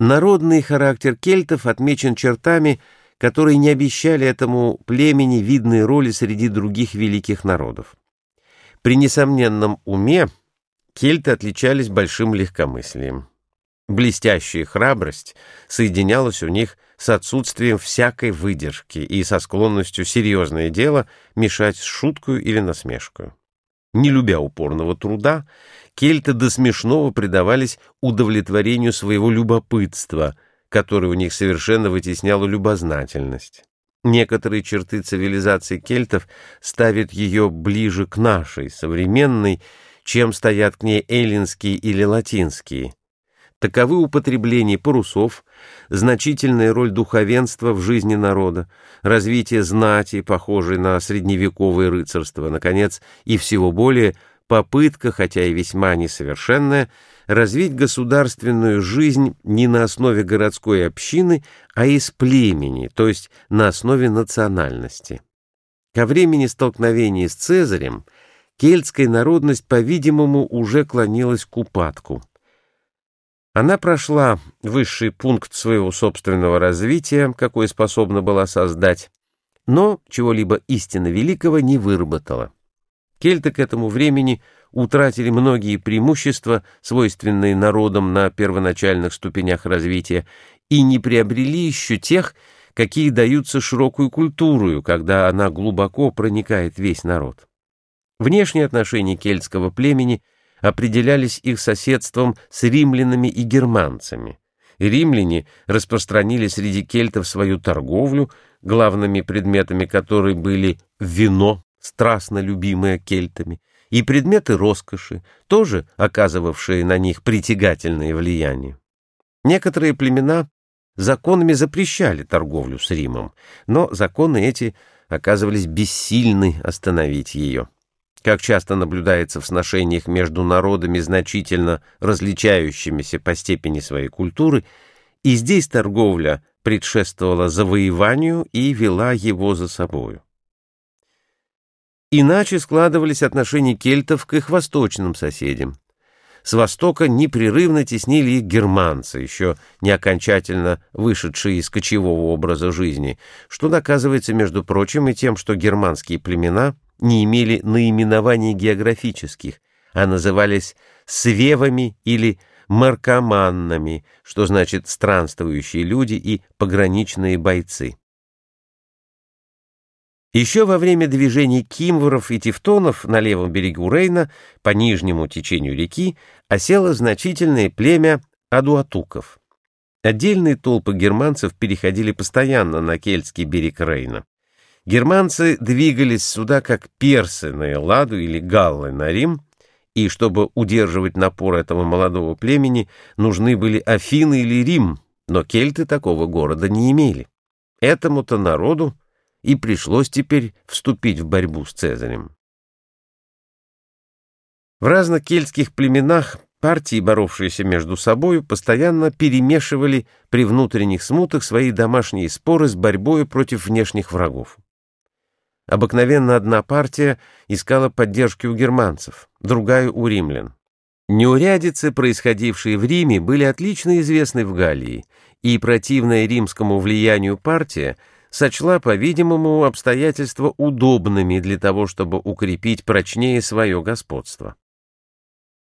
Народный характер кельтов отмечен чертами, которые не обещали этому племени видной роли среди других великих народов. При несомненном уме кельты отличались большим легкомыслием. Блестящая храбрость соединялась у них с отсутствием всякой выдержки и со склонностью серьезное дело мешать с шуткою или насмешкою. Не любя упорного труда, кельты до смешного предавались удовлетворению своего любопытства, которое у них совершенно вытесняло любознательность. Некоторые черты цивилизации кельтов ставят ее ближе к нашей, современной, чем стоят к ней эллинские или латинские. Таковы употребление парусов, значительная роль духовенства в жизни народа, развитие знати, похожей на средневековое рыцарство, наконец, и всего более попытка, хотя и весьма несовершенная, развить государственную жизнь не на основе городской общины, а из племени, то есть на основе национальности. Ко времени столкновения с Цезарем кельтская народность, по-видимому, уже клонилась к упадку. Она прошла высший пункт своего собственного развития, какой способна была создать, но чего-либо истинно великого не выработала. Кельты к этому времени утратили многие преимущества, свойственные народам на первоначальных ступенях развития, и не приобрели еще тех, какие даются широкую культурою, когда она глубоко проникает весь народ. Внешние отношения кельтского племени – определялись их соседством с римлянами и германцами. Римляне распространили среди кельтов свою торговлю, главными предметами которой были вино, страстно любимое кельтами, и предметы роскоши, тоже оказывавшие на них притягательное влияние. Некоторые племена законами запрещали торговлю с Римом, но законы эти оказывались бессильны остановить ее. Как часто наблюдается в сношениях между народами, значительно различающимися по степени своей культуры, и здесь торговля предшествовала завоеванию и вела его за собою. Иначе складывались отношения кельтов к их восточным соседям. С востока непрерывно теснили их германцы, еще не окончательно вышедшие из кочевого образа жизни, что доказывается, между прочим, и тем, что германские племена – не имели наименований географических, а назывались свевами или маркоманнами, что значит странствующие люди и пограничные бойцы. Еще во время движений кимворов и тевтонов на левом берегу Рейна по нижнему течению реки осело значительное племя адуатуков. Отдельные толпы германцев переходили постоянно на кельтский берег Рейна. Германцы двигались сюда как персы на Элладу или галлы на Рим, и чтобы удерживать напор этого молодого племени, нужны были Афины или Рим, но кельты такого города не имели. Этому-то народу и пришлось теперь вступить в борьбу с Цезарем. В разных кельтских племенах партии, боровшиеся между собою, постоянно перемешивали при внутренних смутах свои домашние споры с борьбой против внешних врагов. Обыкновенно одна партия искала поддержки у германцев, другая — у римлян. Неурядицы, происходившие в Риме, были отлично известны в Галлии, и противная римскому влиянию партия сочла, по-видимому, обстоятельства удобными для того, чтобы укрепить прочнее свое господство.